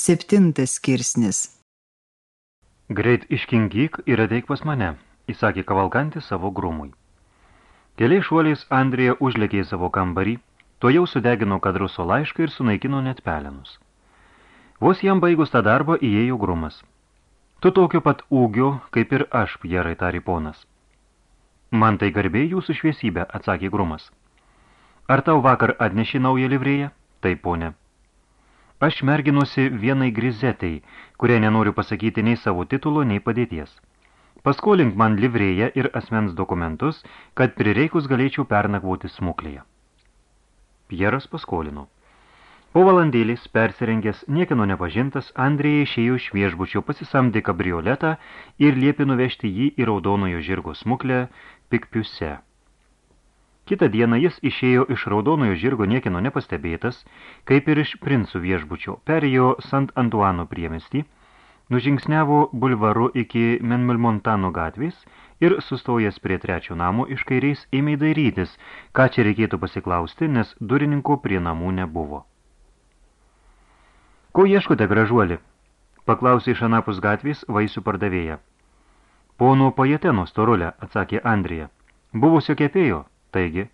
Septintas skirsnis. Greit iškingyk ir ateik pas mane, įsakė kavalkantis savo grumui. Keliais šuoliais Andrija užlėkė į savo kambarį, to jau sudegino kadruso laišką ir sunaikino net pelenus. Vos jam baigus tą darbą įėjo grumas. Tu tokio pat ūgio, kaip ir aš, Pjerai, tari ponas. Man tai garbė jūsų šviesybė, atsakė grumas. Ar tau vakar atneši naują livrėją? Taip, ponė. Aš merginuosi vienai grizetai, kurie nenoriu pasakyti nei savo titulo, nei padėties. Paskolink man livrėją ir asmens dokumentus, kad prireikus galėčiau pernakvoti smuklėje. Pieras paskolino. Po valandėlis persirengęs niekino nepažintas, Andrėja išėjo iš viešbučio, pasisamdė kabrioletą ir liepė nuvežti jį į raudonojo žirgo smuklę Pikpiuse. Kita diena jis išėjo iš raudonojo žirgo niekino nepastebėtas, kaip ir iš princų viešbučio, perėjo Sant Antuano priemestį, nužingsnevo bulvaru iki Menmelmontano gatvės ir sustojęs prie trečio namo iš kairiais ėmė dairytis, ką čia reikėtų pasiklausti, nes durininko prie namų nebuvo. Ko ieškote, gražuoli? Paklausė iš anapus gatvės vaisių pardavėja. Pono Pajeteno storulė, atsakė Andrija. Buvusio kepėjo, Taigi,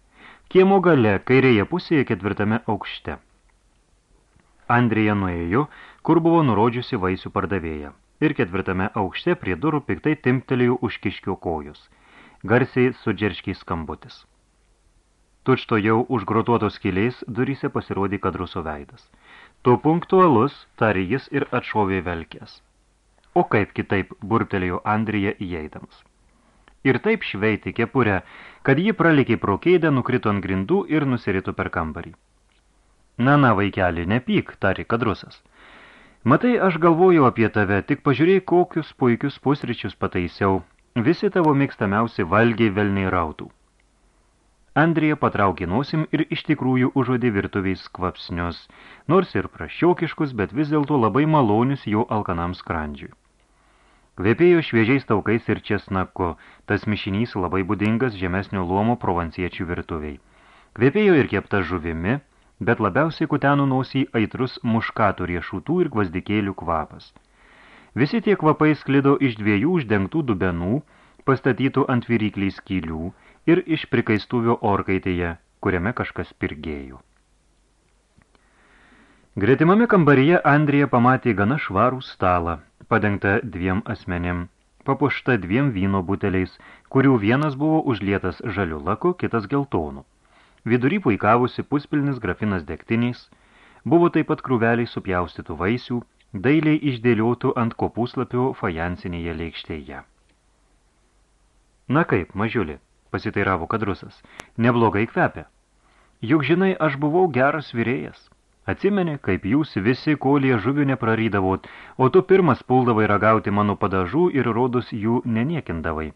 kiemo gale kairėje pusėje ketvirtame aukšte. Andrija nuėjo, kur buvo nurodžiusi vaisių pardavėja. Ir ketvirtame aukšte prie durų piktai timptelėjo už kiškio kojus. Garsiai su džerškiais skambutis. Tučto jau už grotuotos kiliais duryse pasirodė kadruso veidas. Tu punktualus, tarė jis ir atšovė velkės. O kaip kitaip burptelėjo Andrija įeidamas ir taip šveitė kepurę, kad ji pralikė pro keidę, nukrito ant grindų ir nusirito per kambarį. Na, na, vaikeli, nepyk, tari kadrusas. Matai, aš galvoju apie tave, tik pažiūrėjai, kokius puikius pusryčius pataisiau. Visi tavo mėgstamiausi valgiai velniai rautų. Andrija patraukė nosim ir iš tikrųjų užuodė virtuviais kvapsnius, nors ir prašiokiškus, bet vis dėlto labai malonius jo alkanam skrandžiui. Kvepėjo šviežiais taukais ir česnaku, tas mišinys labai būdingas žemesnio luomo provansiečių virtuviai. Kvepėjo ir kepta žuvimi, bet labiausiai kutenų nosį aitrus muškatų riešutų ir gvazdikėlių kvapas. Visi tie kvapai sklido iš dviejų uždengtų dubenų, pastatytų ant virykliai skylių ir iš prikaistuvio orkaitėje, kuriame kažkas pirgėjo. Gretimame kambaryje Andrija pamatė gana švarų stalą, padengta dviem asmenėm, papuošta dviem vyno buteliais, kurių vienas buvo užlietas žaliu laku, kitas geltonu. Vidury puikavusi puspilnis grafinas degtiniais, buvo taip pat krūveliai supjaustytų vaisių, dailiai išdėliotų ant kopūslapio fajansinėje lėkštėje. Na kaip, mažiulė, pasiteiravo kadrusas, neblogai kvepia. Juk žinai, aš buvau geras vyrėjas. Atsimeni, kaip jūs visi kolė žuvių neprarydavot, o tu pirmas puldavai ragauti mano padažų ir rodus jų neniekindavai.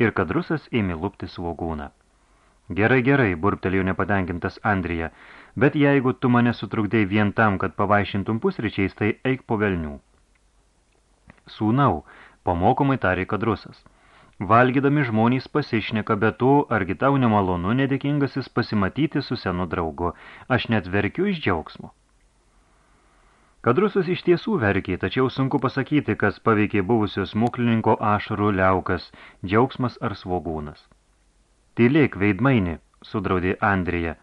Ir kadrusas ėmė lupti svogūną. Gerai, gerai, burptelėjo nepatenkintas Andrija, bet jeigu tu mane sutrukdėjai vien tam, kad pavaišintum pusryčiais, tai eik po velnių. Sūnau, pamokomai tarė kadrusas. Valgydami žmonės pasišneka, bet tu, argi tau nemalonu, nedėkingasis pasimatyti su senu draugu. Aš net verkiu iš džiaugsmo. Kadrusus iš tiesų verkė, tačiau sunku pasakyti, kas paveikė buvusios muklininko ašarų liaukas, džiaugsmas ar svogūnas. Tylėk, veidmaini, sudraudė Andrija.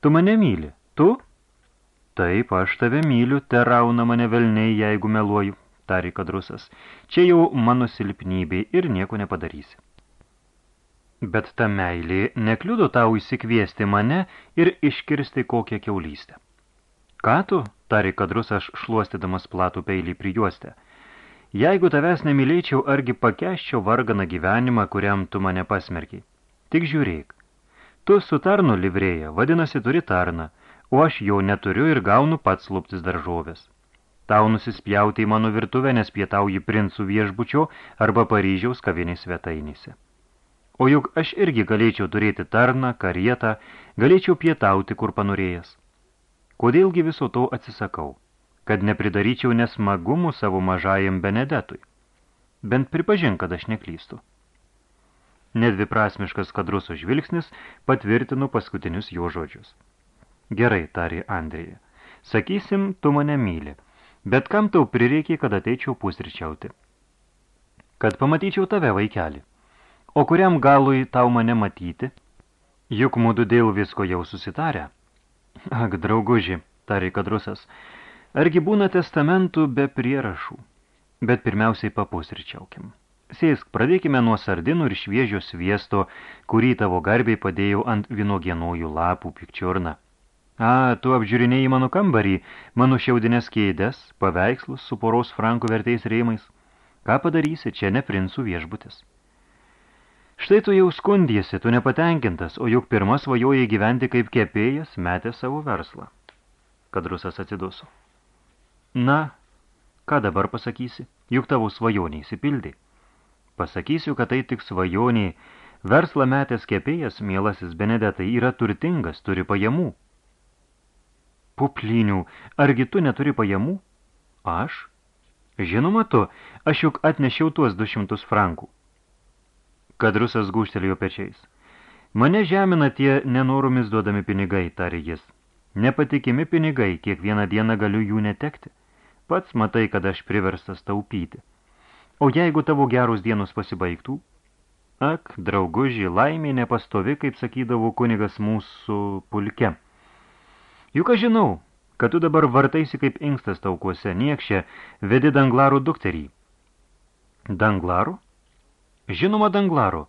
Tu mane myli, tu? Taip, aš tave myliu, terauna mane velniai, jeigu meluoju, tarė kadrusas. Čia jau mano silpnybė ir nieko nepadarysi. Bet ta meilė nekliudo tau įsikviesti mane ir iškirsti kokią keulystę. Ką tu, tarė kadrusas šluostydamas platų peilį prijuostę. Jeigu tavęs nemylėčiau, argi pakeščiau varganą gyvenimą, kuriam tu mane pasmerkiai. Tik žiūrėk. Tu su tarnu livrėja, vadinasi turi tarną, o aš jo neturiu ir gaunu pats luptis daržovės. Tau nusispjauti į mano virtuvę, nes pietauji princų viešbučio arba Paryžiaus kavinės svetainėse. O juk aš irgi galėčiau turėti tarną, karietą, galėčiau pietauti, kur panorėjęs. Kodėlgi viso to atsisakau? Kad nepridaryčiau nesmagumų savo mažajam Benedetui. Bent pripažink, kad aš neklystu. Nedviprasmiškas kadruso žvilgsnis patvirtino paskutinius jo žodžius. Gerai, tarė Andrija. Sakysim, tu mane myli – bet kam tau prireikė, kad ateičiau pusryčiauti. Kad pamatyčiau tave, vaikeli. O kuriam galui tau mane matyti? Juk mūdu dėl visko jau susitarę. Ak, drauguži, tarė kadrusas, argi būna testamentų be prierašų? Bet pirmiausiai papusryčiaukim. Sėsk, pradėkime nuo sardinų ir šviežio sviesto, kurį tavo garbiai padėjau ant vinogienojų lapų pikčiurną. A, tu apžiūrinėjai mano kambarį, mano šiaudinės kėdės, paveikslus su poros frankų vertais rėmais. Ką padarysi, čia ne princų viešbutis. Štai tu jau skundiesi, tu nepatenkintas, o juk pirmas svajojai gyventi kaip kepėjas, metė savo verslą. Kadrusas atsiduso. Na, ką dabar pasakysi? Juk tavo svajonė įsipildė. Pasakysiu, kad tai tik svajoniai. Verslą metęs kepėjas, mielasis Benedetai, yra turtingas, turi pajamų. Puplinių, argi tu neturi pajamų? Aš? Žinoma tu, aš juk atnešiau tuos du šimtus frankų. Kadrusas gūštelėjo pečiais. Mane žemina tie nenoromis duodami pinigai, tarė jis. Nepatikimi pinigai, kiekvieną dieną galiu jų netekti. Pats matai, kad aš priverstas taupyti. O jeigu tavo geros dienos pasibaigtų? Ak, drauguži, laimė nepastovi, kaip sakydavo kunigas mūsų pulke. Juk aš žinau, kad tu dabar vartaisi kaip inkstas taukuose, niekšė, vedi danglarų dukterį. Danglarų? Žinoma, danglarų.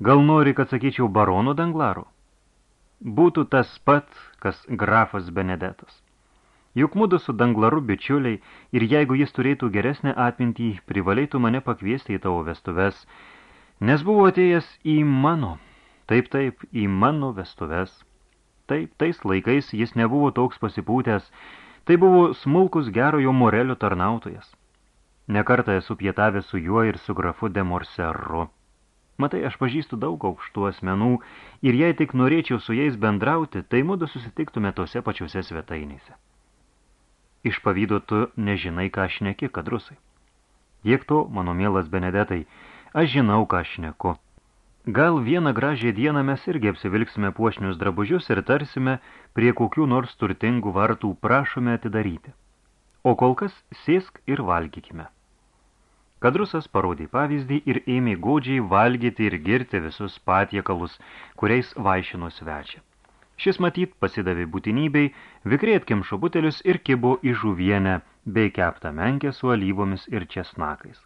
Gal nori, kad sakyčiau barono danglarų? Būtų tas pat, kas grafas Benedetas. Juk mudu su danglaru bičiuliai ir jeigu jis turėtų geresnę atmintį, privalėtų mane pakviesti į tavo vestuves, nes buvo atėjęs į mano, taip taip, į mano vestuves. Taip, tais laikais jis nebuvo toks pasipūtęs, tai buvo smulkus gerojo morelio tarnautojas. Nekartą esu pietavęs su juo ir su grafu de Morseru. Matai, aš pažįstu daug aukštų asmenų ir jei tik norėčiau su jais bendrauti, tai mudu susitiktume tose pačiose svetainėse. Iš pavydo tu nežinai, ką aš neki, kadrusai. Tiek to, mano mielas Benedetai, aš žinau, ką aš neku. Gal vieną gražią dieną mes irgi apsivilksime puošnius drabužius ir tarsime, prie kokių nors turtingų vartų prašome atidaryti. O kol kas sėsk ir valgykime. Kadrusas parodė pavyzdį ir ėmė godžiai valgyti ir girti visus patiekalus, kuriais vaišino svečia. Šis matyt pasidavė būtinybei, vikriai atkimšo butelius ir kibo į žuvienę bei keptą menkę su alyvomis ir česnakais.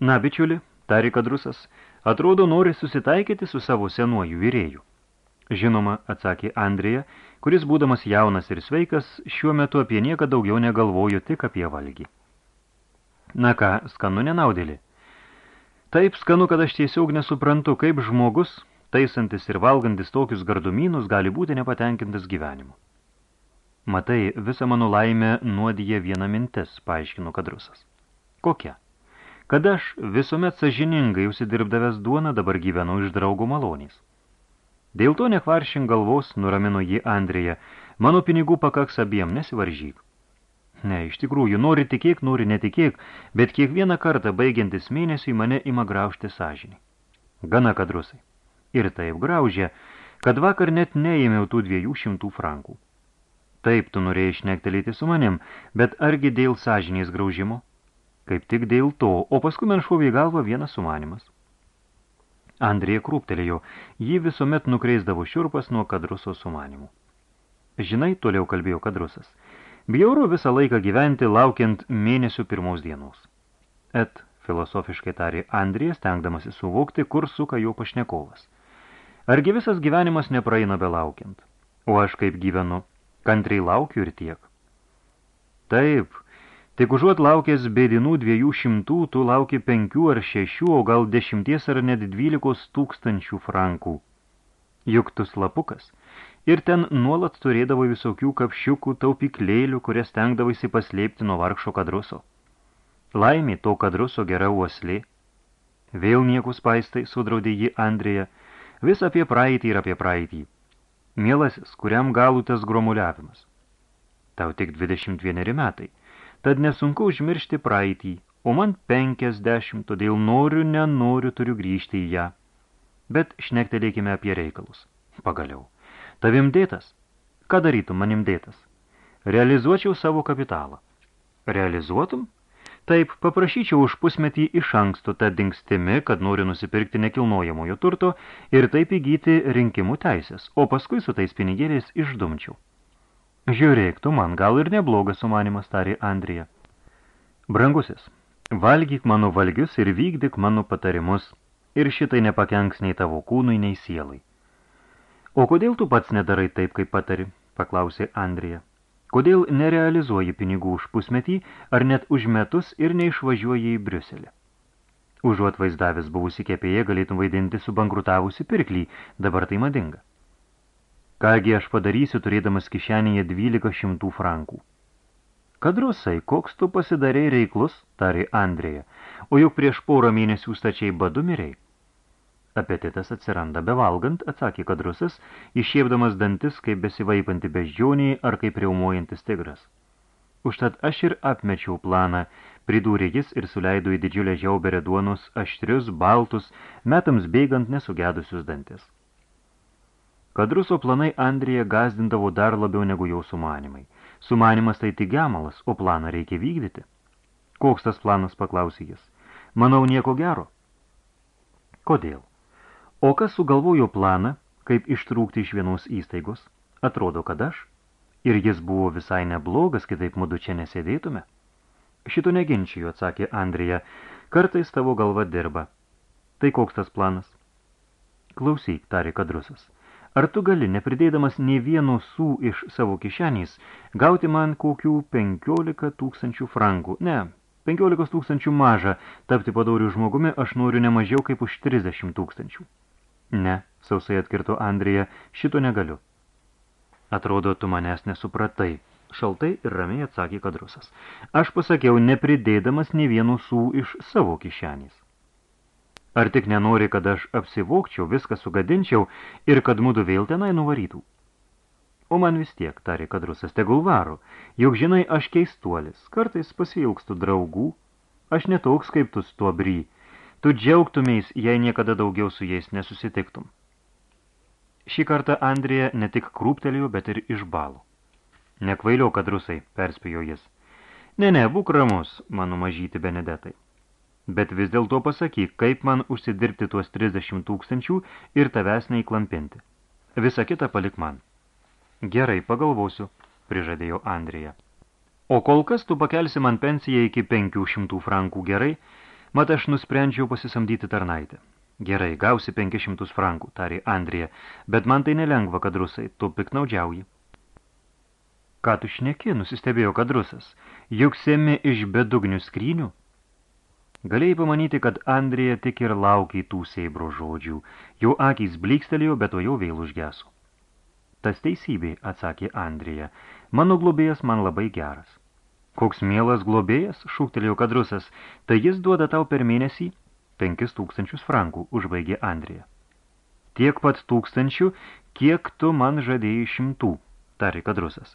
Na, bičiuli, tari kadrusas, Atrodo, nori susitaikyti su savo senuoju vyrėju. Žinoma, atsakė Andrija, kuris, būdamas jaunas ir sveikas, šiuo metu apie nieką daugiau negalvojo tik apie valgį. Na ką, skanu nenaudėlį. Taip skanu, kad aš tiesiog nesuprantu, kaip žmogus, taisantis ir valgantis tokius gardumynus, gali būti nepatenkintas gyvenimu. Matai, visą mano laimę nuodyje viena mintis, paaiškino kadrusas. Kokia? Kad aš visuomet sažiningai užsidirbdavęs duoną dabar gyvenu iš draugų malonės. Dėl to nekvaršin galvos, nuramino jį Andrija, mano pinigų pakaks abiem, nesivaržyk. Ne, iš tikrųjų, nori tikėk, nori netikėk, bet kiekvieną kartą baigiantis mėnesiui mane ima graužti sąžinį. Gana kadrusai. Ir taip graužė, kad vakar net neėmiau tų dviejų šimtų frankų. Taip tu norėjai šnektelėti su manim, bet argi dėl sąžinės graužimo? Kaip tik dėl to, o paskui man šovė į galvą vienas sumanimas. Andrija krūptelėjo, jį visuomet nukreisdavo šiurpas nuo kadruso sumanimų. Žinai, toliau kalbėjo kadrusas, bjauru visą laiką gyventi laukiant mėnesių pirmos dienos. Et, filosofiškai tarė Andrijas, tenkdamasi suvokti, kur suka jo pašnekovas. Argi visas gyvenimas nepraeina belaukiant? O aš kaip gyvenu, kantriai laukiu ir tiek. Taip, Tik užuot laukęs bėdinų dviejų šimtų, tu lauki penkių ar šešių, o gal dešimties ar net dvylikos tūkstančių frankų. Juk tu slapukas. Ir ten nuolat turėdavo visokių kapšiukų taupyklėlių, kurias tengdavaisi paslėpti nuo vargšo kadruso. Laimė to kadruso gera uoslė. Vėl niekus paistai, sudraudė jį Andrija, vis apie praeitį ir apie praeitį. Mielasis, kuriam galų tas gromuliavimas. Tau tik 21 metai tad nesunku užmiršti praeitį, o man penkiasdešimt, todėl noriu, nenoriu, turiu grįžti į ją. Bet šnektelėkime apie reikalus. Pagaliau. Tavim dėtas? Ką darytum manim dėtas? Realizuočiau savo kapitalą. Realizuotum? Taip, paprašyčiau už pusmetį iš anksto tą dingstimi, kad nori nusipirkti nekilnojamojo turto ir taip įgyti rinkimų teisės, o paskui su tais pinigėliais išdumčiau. Žiūrėk, tu man gal ir neblogas sumanimas, tarė Andrija. Brangusis, valgyk mano valgius ir vykdyk mano patarimus, ir šitai nepakenks nei tavo kūnui, nei sielai. O kodėl tu pats nedarai taip, kaip patari? paklausė Andrija. Kodėl nerealizuoji pinigų už pusmetį ar net už metus ir neišvažiuoji į Briuselį? Užuot vaizdavęs buvusį kepėje galėtum vaidinti su bankrutavusi pirklį, dabar tai madinga. Kągi aš padarysiu, turėdamas kišenėje 12 šimtų frankų. Kadrusai, koks tu pasidarei reiklus, tarė Andrėja, o juk prieš porą mėnesių stačiai badu mirei. Apetitas atsiranda bevalgant, atsakė kadrusas, iššiepdamas dantis, kaip besivaipanti beždžioniai ar kaip reumuojantis tigras. Užtat aš ir apmečiau planą, pridūrė jis ir suleido į didžiulę žiauberę duonus aštrius, baltus, metams bėgant nesugedusius dantis. Kadruso planai Andrija gazdindavo dar labiau negu jau sumanimai. Sumanimas tai tik gemalas, o planą reikia vykdyti. Koks tas planas, paklausė jis. Manau, nieko gero. Kodėl? O kas sugalvojo planą, kaip ištrūkti iš vienos įstaigos? Atrodo, kad aš. Ir jis buvo visai neblogas, kitaip mudu čia nesėdėtume. Šito neginčijo, atsakė Andrija. Kartais tavo galva dirba. Tai koks tas planas? Klausyk, tarė kadrusas. Ar tu gali, nepridėdamas nei vieno sų iš savo kišenys, gauti man kokių 15 tūkstančių frankų? Ne, 15 tūkstančių maža, tapti padorių žmogumi aš noriu ne mažiau kaip už 30 tūkstančių. Ne, sausai atkirto Andrija, šito negaliu. Atrodo, tu manęs nesupratai. Šaltai ir ramiai atsakė kadrusas. Aš pasakiau, nepridėdamas nei vienų sų iš savo kišenės. Ar tik nenori, kad aš apsivokčiau, viską sugadinčiau ir kad mudu vėl tenai nuvarytų? O man vis tiek, tarė kadrusas, tegul varo, juk žinai, aš keistuolis, kartais pasilgstu draugų, aš netoks kaip tu tuo bry, Tu džiaugtumeis, jei niekada daugiau su jais nesusitiktum. Šį kartą Andrija ne tik krūptelėjo, bet ir išbalo. Nekvailiau, kad rusai, perspėjo jis. Ne, ne, būk ramus, mano mažyti Benedetai. Bet vis dėlto pasakyk, kaip man užsidirbti tuos 30 tūkstančių ir tavęs neįklampinti. Visa kita palik man. Gerai, pagalvosiu, prižadėjo Andrija. O kol kas tu pakelsi man pensiją iki 500 frankų gerai, Mat aš nusprendžiau pasisamdyti tarnaitę. Gerai, gausi 500 frankų, tarė Andrija, bet man tai nelengva, kad rusai, tu piknaudžiauji. Ką tu šneki, nusistebėjo kadrusas, juk semi iš bedugnių skrynių? Galėjai pamanyti, kad Andrija tik ir laukia tų seibro žodžių, jau akys blikstelėjo, bet to jau vėl užgeso. Tas teisybė, atsakė Andrija, mano globėjas man labai geras. Koks mielas globėjas, šūktelėjo kadrusas, tai jis duoda tau per mėnesį penkis tūkstančius frankų, užbaigė Andrija. Tiek pat tūkstančių, kiek tu man žadėjai šimtų, tarė kadrusas.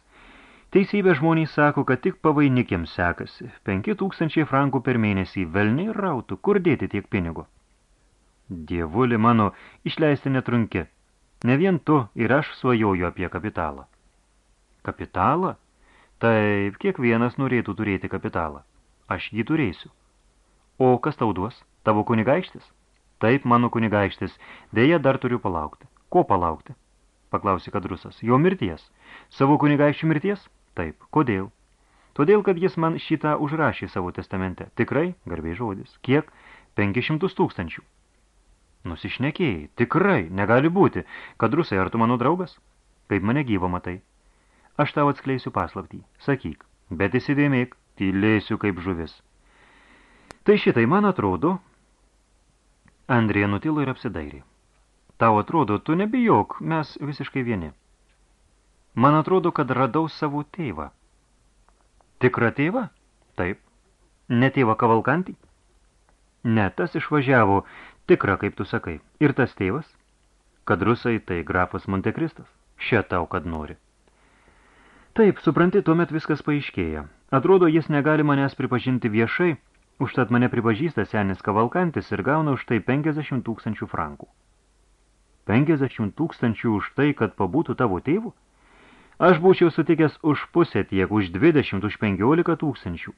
Teisybė žmonės sako, kad tik pavainikėms sekasi. Penki tūkstančiai frankų per mėnesį, velniai rautų, kur dėti tiek pinigo? Dievuli mano, išleisti netrunki. Ne vien tu ir aš svajoju apie kapitalą. Kapitalą? Taip, kiekvienas norėtų turėti kapitalą. Aš jį turėsiu. O kas tau duos? Tavo kunigaikštis? Taip, mano kunigaikštis. Deja, dar turiu palaukti. Ko palaukti? Paklausė kadrusas. Jo mirties. Savo kunigaikščių mirties? Taip. Kodėl? Todėl, kad jis man šitą užrašė savo testamente. Tikrai, garbiai žodis. Kiek? 500 tūkstančių. Nusišnekėjai. Tikrai, negali būti. Kadrusai, ar tu mano draugas? Kaip mane gyvo matai? Aš tau atskleisiu paslaptį. Sakyk, bet įsidėmėk, tylėsiu kaip žuvis. Tai šitai man atrodo. Andrija nutilo ir apsidairė. Tau atrodo, tu nebijok, mes visiškai vieni. Man atrodo, kad radau savo tėvą. Tikrą tėvą? Taip. Ne tėvą kavalkantį? Ne, tas išvažiavo, tikra, kaip tu sakai. Ir tas tėvas? Kad rusai tai grafas Montekristas. Šia tau, kad nori. Taip, supranti, tuomet viskas paaiškėja. Atrodo, jis negali manęs pripažinti viešai, užtat mane pripažįsta senis kavalkantis ir gauna už tai 50 tūkstančių frankų. 50 tūkstančių už tai, kad pabūtų tavo tėvų? Aš būčiau sutikęs už pusę tiek, už 20, už 15 tūkstančių.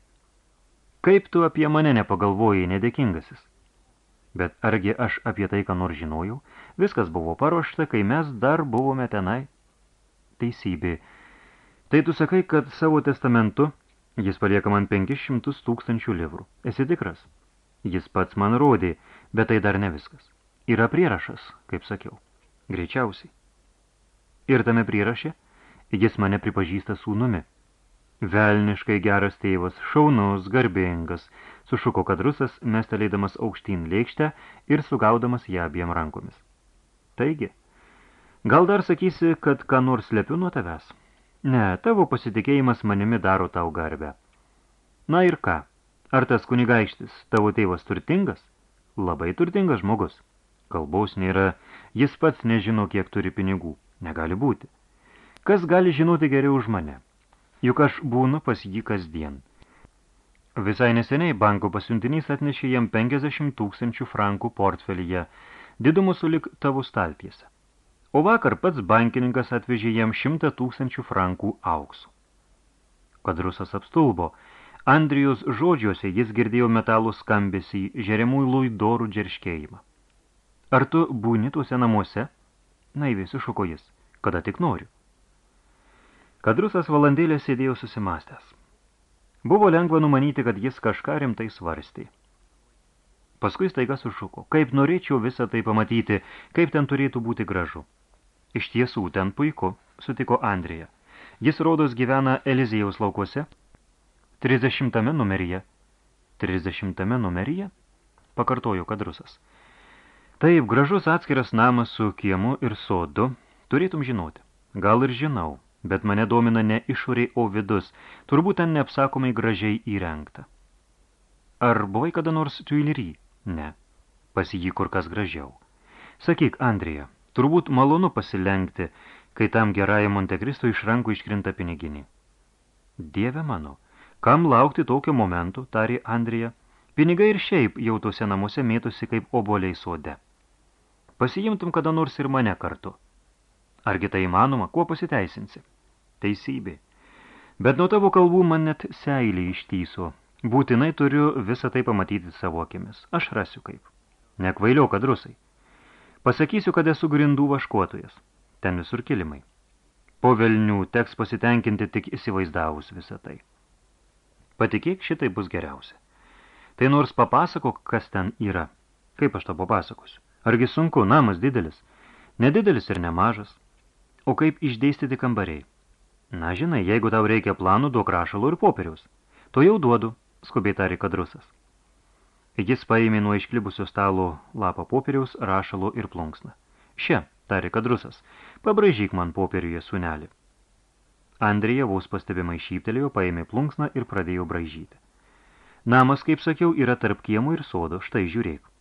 Kaip tu apie mane nepagalvojai, nedėkingasis? Bet argi aš apie tai, ką nors žinojau? Viskas buvo paruošta, kai mes dar buvome tenai. Teisybė. Tai tu sakai, kad savo testamentu jis palieka man 500 tūkstančių livrų. Esi tikras? Jis pats man rodė, bet tai dar ne viskas. Yra prierašas, kaip sakiau. Greičiausiai. Ir tame prieraše jis mane pripažįsta sūnumi. Velniškai geras tėvas, šaunus, garbingas, sušuko kadrusas, mestelėdamas aukštyn lėkštę ir sugaudamas ją abiem rankomis. Taigi, gal dar sakysi, kad ką nors slepiu nuo tavęs? Ne, tavo pasitikėjimas manimi daro tau garbę. Na ir ką? Ar tas kunigaikštis, tavo tėvas turtingas? Labai turtingas žmogus. Kalbaus nėra, jis pats nežino, kiek turi pinigų. Negali būti. Kas gali žinoti geriau už mane? Juk aš būnu pas jį kasdien. Visai neseniai banko pasiuntinys atnešė jam 50 tūkstančių frankų portfelyje, didumu sulik tavo staltiese. O vakar pats bankininkas atvežė jam 100 tūkstančių frankų auksų. Kadrusas apstulbo. Andrijos žodžiuose jis girdėjo metalų skambesį, žeriamųjų luidorų džerškėjimą. Ar tu būni tuose namuose? Naiviai sušuko jis, kada tik noriu. Kadrusas valandėlę sėdėjo susimastęs. Buvo lengva numanyti, kad jis kažką rimtai svarstė. Paskui staiga sušuko, kaip norėčiau visą tai pamatyti, kaip ten turėtų būti gražu. Iš tiesų, ten puiku, sutiko Andrija. Jis rodos gyvena Elizėjaus laukuose. 30 numeryje. 30 numeryje? Pakartojo kadrusas. Taip, gražus atskiras namas su kiemu ir sodu, turėtum žinoti. Gal ir žinau, bet mane domina ne išoriai, o vidus, turbūt ten neapsakomai gražiai įrengta. Ar buvai kada nors tuilery? Ne. Pas jį kur kas gražiau. Sakyk, Andrija, turbūt malonu pasilenkti, kai tam gerajam Montekristo iš rankų iškrinta piniginį. Dieve mano, kam laukti tokio momento, tarė Andrija, pinigai ir šiaip jau tuose namuose mėtosi kaip oboliai sode. Pasijimtum kada nors ir mane kartu. Argi tai įmanoma, kuo pasiteisinsi? Teisybė. Bet nuo tavo kalbų man net seilį ištyso. Būtinai turiu visą tai pamatyti savo akimis. Aš rasiu kaip. Nekvailiau, kad rusai. Pasakysiu, kad esu grindų vaškuotojas. Ten visur kilimai. Po velnių teks pasitenkinti tik įsivaizdavus visą tai. Patikėk, šitai bus geriausia. Tai nors papasakok, kas ten yra. Kaip aš to papasakosiu? Argi sunku, namas didelis. Nedidelis ir nemažas. O kaip išdėstyti kambariai? Na, žinai, jeigu tau reikia planų, duok rašalo ir popieriaus. To jau duodu, skubiai tarė kadrusas. Jis paėmė nuo išklibusio stalo lapą popieriaus, rašalo ir plunksną. Šia, tarė kadrusas, pabražyk man popieriuje sunelį. Andrija vos pastebimai šyptelėjo, paėmė plunksną ir pradėjo braižyti. Namas, kaip sakiau, yra tarp kiemų ir sodo, štai žiūrėk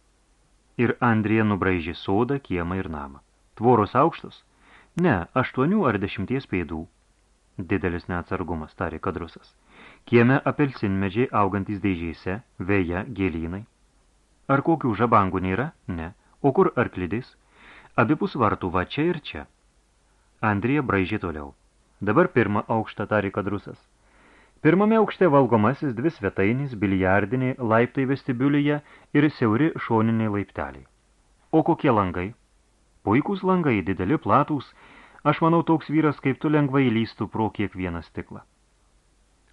ir Andrija nubraižė sodą, kiemą ir namą. Tvoros aukštos? Ne, aštuonių ar dešimties pėdų. Didelis neatsargumas, tarė kadrusas. Kieme apelsinmedžiai augantys dėžėse, vėja, gėlynai. Ar kokių žabangų nėra? Ne. O kur arklidės? Abipus vartų va čia ir čia. Andrija braižė toliau. Dabar pirmą aukštą tarė kadrusas. Pirmame aukšte valgomasis dvi svetainys, biliardiniai, laiptai vestibiulyje ir siauri šoniniai laipteliai. O kokie langai? Puikūs langai, dideli, platūs. Aš manau, toks vyras kaip tu lengvai lystų pro kiekvieną stiklą.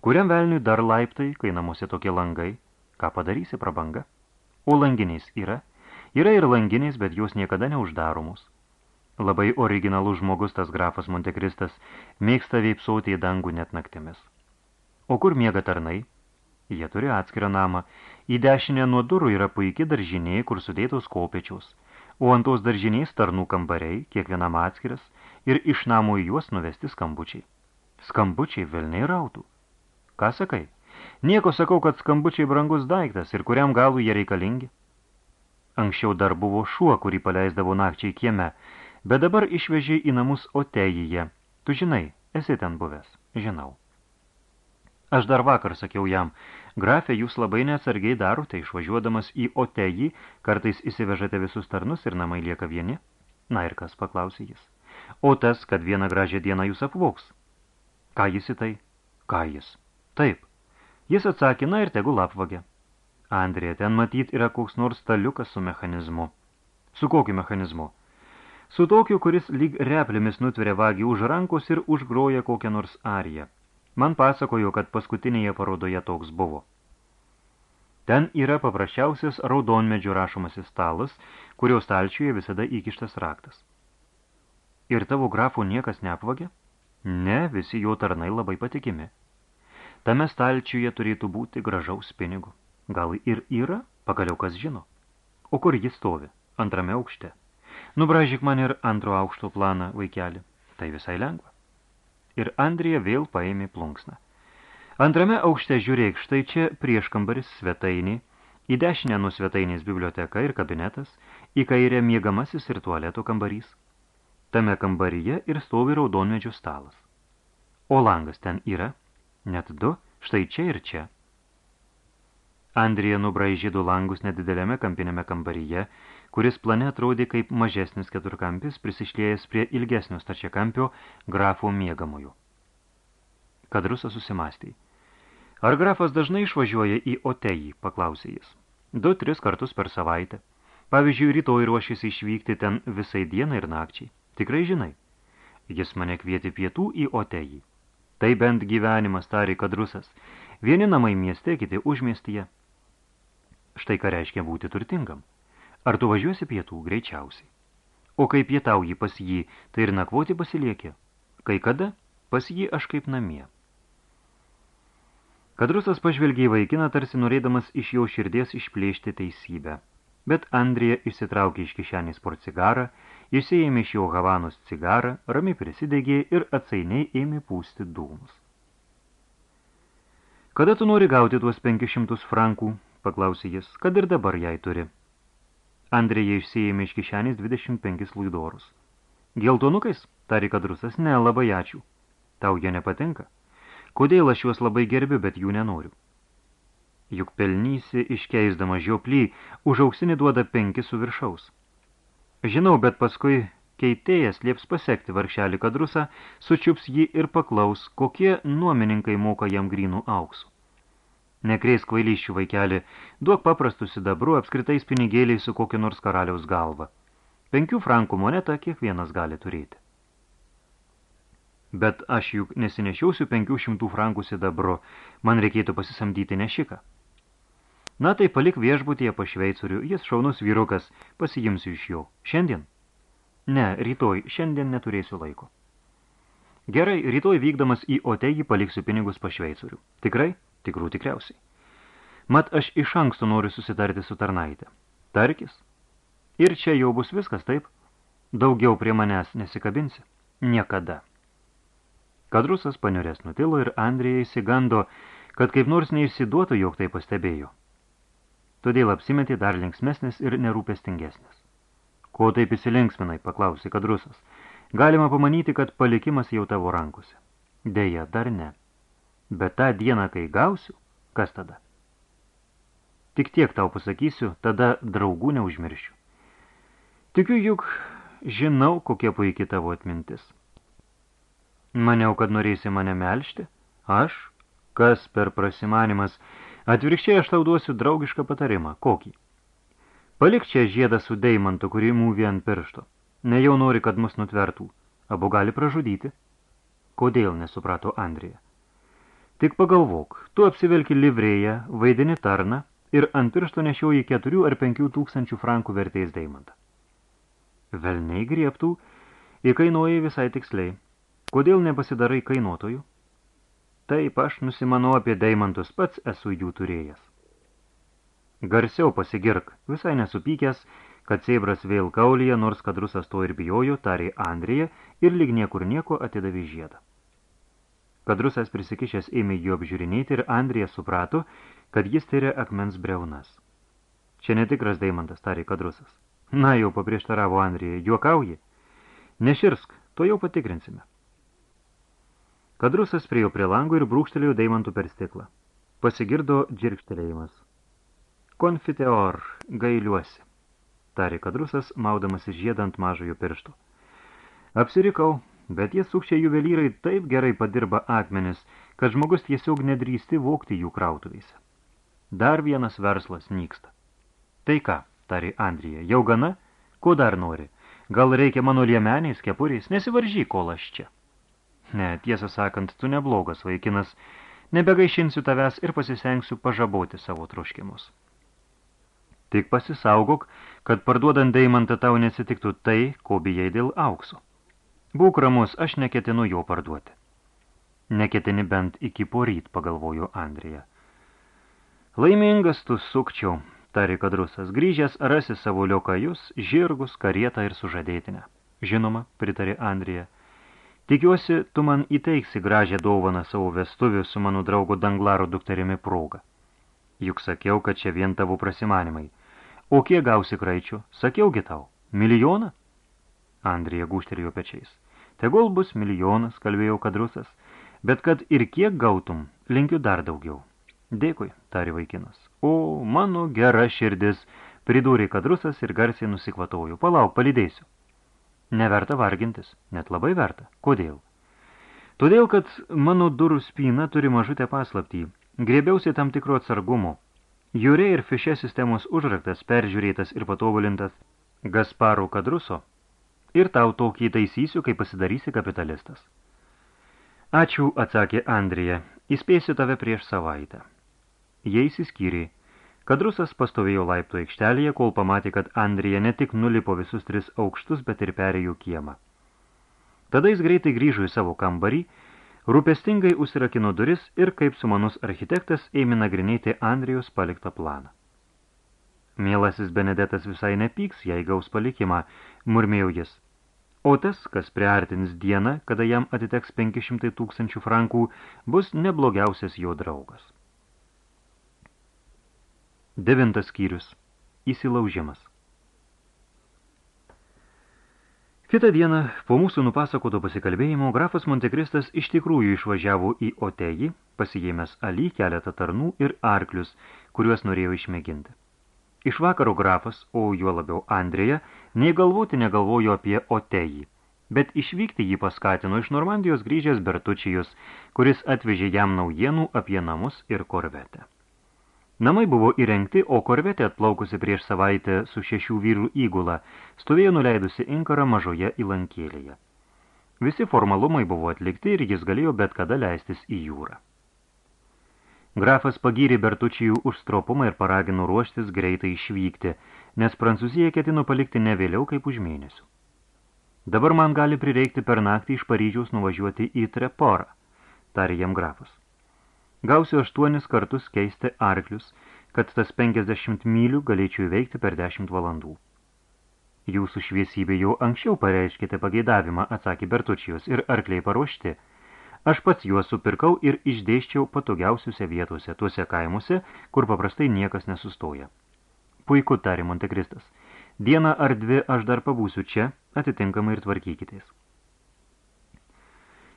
Kuriam velniui dar laiptai, kai namuose tokie langai? Ką padarysi, prabanga? O langiniais yra? Yra ir langiniais, bet jos niekada neuždaromos. Labai originalus žmogus tas grafas Montekristas mėgsta veipsauti į dangų net naktimis. O kur miega tarnai? Jie turi atskirą namą. Į dešinę nuo durų yra puikiai daržiniai, kur sudėtos kopečiaus. O ant tos daržiniais tarnų kambariai, kiekvienam atskiras, ir iš namo į juos nuvesti skambučiai. Skambučiai velniai rautų. Ką sakai? Nieko sakau, kad skambučiai brangus daiktas ir kuriam galų jie reikalingi. Anksčiau dar buvo šuo, kurį paleisdavo nakčiai kieme, bet dabar išvežė į namus Otejyje. Tu žinai, esi ten buvęs. Žinau. Aš dar vakar sakiau jam, grafė, jūs labai neatsargiai darote, išvažiuodamas į Otejį, kartais įsivežate visus tarnus ir namai lieka vieni. Na ir kas, paklausė jis. O tas, kad vieną gražią dieną jūs apvoks. Ką jis į tai? Ką jis? Taip. Jis atsakė, na ir tegul apvagė. Andrija, ten matyt yra koks nors staliukas su mechanizmu. Su kokiu mechanizmu? Su tokiu, kuris lyg replėmis nutveria vagį už rankos ir užgroja kokią nors ariją. Man pasakojo, kad paskutinėje parodoje toks buvo. Ten yra paprasčiausias raudonmedžio rašomasis stalas, kurio stalčiuje visada įkištas raktas. Ir tavo grafų niekas neapvagė? Ne, visi jo tarnai labai patikimi. Tame stalčiuje turėtų būti gražaus pinigų. Gal ir yra, pagaliau kas žino. O kur jis stovi? Antrame aukšte. Nubražyk man ir antro aukšto planą, vaikeli. Tai visai lengva. Ir Andrija vėl paėmė plunksną. Antrame aukšte žiūrėk, štai čia prieškambaris svetainį, į dešinę nuo svetainės biblioteka ir kabinetas, į kairę miegamasis ir tualeto kambarys. Tame kambaryje ir stovi raudonmedžio stalas. O langas ten yra? Net du, štai čia ir čia. Andrija nubraižė du langus nedideliame kampinėme kambaryje, kuris plane atrodė kaip mažesnis keturkampis prisišlėjęs prie ilgesnio stačiakampio grafo miegamojų. Kadrusas susimastė. Ar grafas dažnai išvažiuoja į Otejį, paklausė jis. Du, tris kartus per savaitę. Pavyzdžiui, rytoj ruošėsi išvykti ten visai dieną ir nakčiai. Tikrai žinai. Jis mane kvietė pietų į Otejį. Tai bent gyvenimas, tarė kadrusas. Vieni namai mieste, kiti užmiestyje. Štai ką reiškia būti turtingam. Ar tu važiuosi pietų? Greičiausiai. O kai pietauji pas jį, tai ir nakvoti pasiliekė. Kai kada? Pas jį aš kaip namie. Kadrusas pažvelgė į vaikiną, tarsi norėdamas iš jo širdies išplėšti teisybę. Bet Andrija išsitraukė iš kišenės porcigarą, išsiėmė iš jo Havanos cigarą, ramiai prisidegė ir atsainiai ėmė pūsti dūmus. Kada tu nori gauti tuos 500 frankų, paklausė jis, kad ir dabar jai turi. Andrija išsiėmė iš kišenės 25 luidorus. Geltonukais, tarė kadrusas, ne, labai ačiū. Tau jie nepatinka? Kodėl aš juos labai gerbiu, bet jų nenoriu? Juk pelnysi iškeisdama žioplį, už auksinį duoda penki su viršaus. Žinau, bet paskui keitėjas lieps pasekti varkšelį kadrusą, sučiups jį ir paklaus, kokie nuomininkai moka jam grynų auksų. Nekreis kvailyščių vaikelį, duok paprastų sidabru apskritais pinigėliai su kokiu nors karaliaus galva. Penkių frankų monetą kiekvienas gali turėti. Bet aš juk nesinešiausiu 500 frankų sidabru, man reikėtų pasisamdyti nešiką. Na tai palik viešbutyje po šveicurių, jis šaunus vyrukas, pasijimsiu iš jo. Šiandien? Ne, rytoj, šiandien neturėsiu laiko. Gerai, rytoj vykdamas į Otejį paliksiu pinigus po šveicurių. Tikrai? Tikrų tikriausiai. Mat aš iš anksto noriu susitarti su tarnaitė. Tarkis. Ir čia jau bus viskas, taip? Daugiau prie manęs nesikabinsi? Niekada. Kadrusas paniurės nutilo ir Andrija įsigando, kad kaip nors neišsiduotų, jog tai pastebėjo. Todėl apsimetė dar linksmesnis ir nerūpestingesnis. Ko taip įsilinksminai, paklausė Kadrusas. Galima pamanyti, kad palikimas jau tavo rankose. Deja, dar ne. Bet tą dieną, kai gausiu, kas tada? Tik tiek tau pasakysiu, tada draugų neužmiršiu. Tikiu juk, žinau, kokia puikiai tavo atmintis. Maniau, kad norėsi mane melšti? Aš? Kas per prasimanimas? Atvirkščiai aš tau duosiu draugišką patarimą. Kokį? Palik čia žiedą su deimantu, kurį mūvė ant piršto. Ne jau nori, kad mus nutvertų. Abu gali pražudyti. Kodėl, nesuprato Andrija. Tik pagalvok, tu apsivelki livrėją, vaidini tarną ir ant piršto nešioji keturių ar penkių tūkstančių frankų vertės deimantą. Velniai griebtų, įkainuoja visai tiksliai. Kodėl nepasidarai kainuotojų? Taip, aš nusimanau apie deimantus, pats esu jų turėjęs. Garsiau pasigirk, visai nesupykęs, kad seibras vėl kaulyje, nors kadrusas to ir bijojo, tarė Andrija ir lyg niekur nieko atidavė žiedą. Kadrusas prisikišęs ėmė jų apžiūrinėti ir Andrija suprato, kad jis tyria akmens breunas. Čia netikras deimantas, tarė kadrusas. Na, jau paprieštaravo Andrija, juokauji. Neširsk, to jau patikrinsime. Kadrusas priejo prie lango ir brūkštelėjo deimantų per stiklą. Pasigirdo džirkštelėjimas. Konfiteor, gailiuosi, tarė kadrusas, maudamas žiedą ant mažojo piršto. Apsirikau, bet jie sukščia juvelyrai taip gerai padirba akmenis, kad žmogus tiesiog nedrįsti vokti jų krautuvėse. Dar vienas verslas nyksta. Tai ką, tari Andrija, jau gana? Ko dar nori? Gal reikia mano liemeniais, kepuriais? Nesivaržy, kol aš čia. Ne, tiesą sakant, tu neblogas vaikinas, nebegaišinsiu tavęs ir pasisengsiu pažaboti savo troškimus. Tik pasisaugok, kad parduodant deimantą tau nesitiktų tai, ko bijai dėl aukso. Būk ramus, aš neketinu jo parduoti. Neketini bent iki poryt, pagalvojo Andrija. Laimingas tu sukčiau, tari kadrusas, grįžęs rasi savo liokajus, žirgus, karietą ir sužadėtinę. Žinoma, pritarė Andrija. Tikiuosi, tu man įteiksi gražią dovaną savo vestuvių su mano draugo Danglaro dukterimi progą. Juk sakiau, kad čia vien tavo prasimanimai. O kiek gausi kraičių? Sakiaugi tau. Milijoną? Andrija gūšterėjo pečiais. Tegul bus milijonas, kalbėjau kadrusas, bet kad ir kiek gautum, linkiu dar daugiau. Dėkui, tari vaikinas. O, mano gera širdis, pridūrė kadrusas ir garsiai nusikvatojo. Palauk, palydėsiu. Neverta vargintis, net labai verta. Kodėl? Todėl, kad mano durų spyna turi mažutę paslaptį. Grėbiausi tam tikro atsargumo, Jūrė ir fišė sistemos užraktas peržiūrėtas ir patobulintas Gasparo Kadruso ir tau tokį taisysiu, kai pasidarysi kapitalistas. Ačiū, atsakė Andrija, įspėsiu tave prieš savaitę. Jie įsiskyrė. Kadrusas pastovėjo laiptų aikštelėje, kol pamatė, kad Andrija ne tik nulipo visus tris aukštus, bet ir perėjo kiemą. Tada jis greitai grįžo į savo kambarį Rūpestingai užsirakino duris ir, kaip sumanus architektas, ėmė nagrinėti Andrijos paliktą planą. Mielasis Benedetas visai nepyks, jei gaus palikimą, murmėjo jis. O tas, kas priartins dieną, kada jam atiteks 500 tūkstančių frankų, bus neblogiausias jo draugas. Devintas skyrius. Įsilaužimas. Kitą dieną, po mūsų nupasakoto pasikalbėjimo, grafas Montekristas iš tikrųjų išvažiavo į Otejį, pasijėmęs Ali keletą tarnų ir arklius, kuriuos norėjo išmėginti. Iš vakaro grafas, o juo labiau Andrėja, nei galvoti negalvojo apie Otejį, bet išvykti jį paskatino iš Normandijos grįžęs Bertučijus, kuris atvežė jam naujienų apie namus ir korvetę. Namai buvo įrengti, o korvetė atplaukusi prieš savaitę su šešių vyrų įgula, stovėjo nuleidusi inkarą mažoje įlankėlėje. Visi formalumai buvo atlikti ir jis galėjo bet kada leistis į jūrą. Grafas pagyrė Bertučijų už stropumą ir paragino ruoštis greitai išvykti, nes Prancūzija ketino palikti ne vėliau kaip už mėnesių. Dabar man gali prireikti per naktį iš Paryžiaus nuvažiuoti į Treporą, tarė jam grafas. Gausiu aštuonis kartus keisti arklius, kad tas 50 mylių galėčiau įveikti per 10 valandų. Jūsų šviesybė jau anksčiau pareiškite pageidavimą, atsakė Bertučijos, ir arkliai paruošti. Aš pats juos supirkau ir išdėščiau patogiausiuose vietose, tuose kaimuose, kur paprastai niekas nesustoja. Puiku, tarė Montekristas. Dieną ar dvi aš dar pabūsiu čia, atitinkamai ir tvarkykitės.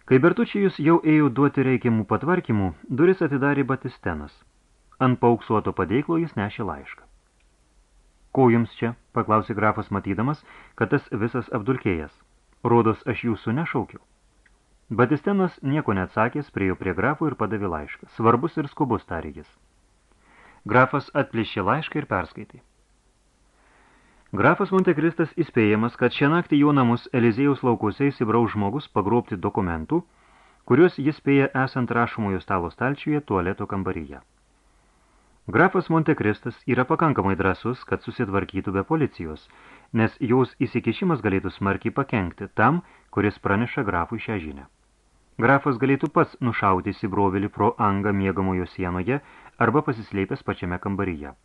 Kai Bertučijus jau ėjo duoti reikiamų patvarkymų, duris atidarė Batistenas. Ant pauksuoto padėklo jis nešė laišką. Ko jums čia? paklausė grafas matydamas, kad tas visas apdulkėjęs. Rodos, aš jūsų nešaukiau. Batistenas nieko neatsakęs, priejo prie grafų ir padavė laišką. Svarbus ir skubus tarė jis. Grafas atplėšė laišką ir perskaitė. Grafas Montekristas įspėjamas, kad šią naktį jo namus Elizėjaus laukuose įsibraus žmogus pagrobti dokumentų, kuriuos jis spėja esant rašomojo stalo stalčiuje tualeto kambaryje. Grafas Montekristas yra pakankamai drasus, kad susitvarkytų be policijos, nes jaus įsikišimas galėtų smarkiai pakenkti tam, kuris praneša grafui šią žinę. Grafas galėtų pats nušauti įsibrovelį pro angą miegamojo sienoje arba pasislėpęs pačiame kambaryje.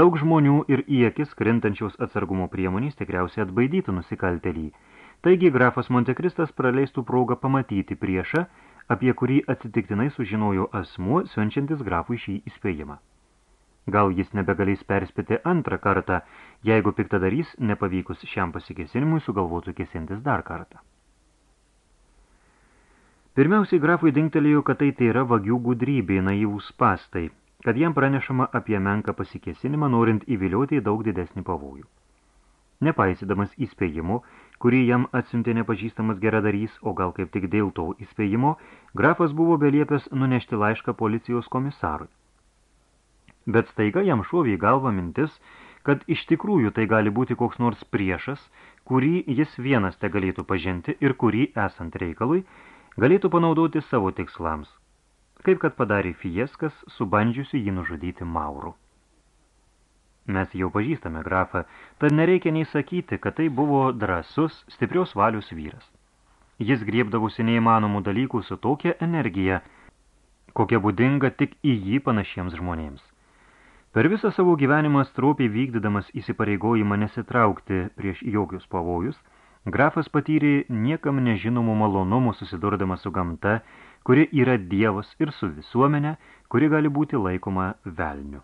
Daug žmonių ir į akis krintančiaus atsargumo priemonės tikriausiai atbaidytų nusikaltelį. Taigi grafas Montekristas praleistų progą pamatyti priešą, apie kurį atsitiktinai sužinojo asmuo, siunčiantis grafui šį įspėjimą. Gal jis nebegalės perspėti antrą kartą, jeigu piktadarys nepavykus šiam pasikesinimui sugalvotų kesintis dar kartą. Pirmiausiai grafui dingtelėjo, kad tai tai yra vagių gudrybė, naivūs pastai – kad jam pranešama apie menką pasikesinimą, norint įvilioti į daug didesnį pavojų. Nepaisydamas įspėjimų, kurį jam atsiuntė nepažįstamas geradarys, o gal kaip tik dėl to įspėjimo, grafas buvo beliepęs nunešti laišką policijos komisarui. Bet staiga jam šovė į galvą mintis, kad iš tikrųjų tai gali būti koks nors priešas, kurį jis vienas te galėtų pažinti ir kurį, esant reikalui, galėtų panaudoti savo tikslams, kaip kad padarė Fieskas, subandžiusi jį nužudyti Maurų. Mes jau pažįstame grafą, tad nereikia nei sakyti, kad tai buvo drasus, stiprios valius vyras. Jis griebdavusi neįmanomų dalykų su tokia energija, kokia būdinga tik į jį panašiems žmonėms. Per visą savo gyvenimą stropiai vykdydamas įsipareigojimą nesitraukti prieš jokius pavojus, grafas patyrė niekam nežinomų malonumų susidurdamas su gamta, kuri yra dievas ir su visuomenė, kuri gali būti laikoma velniu.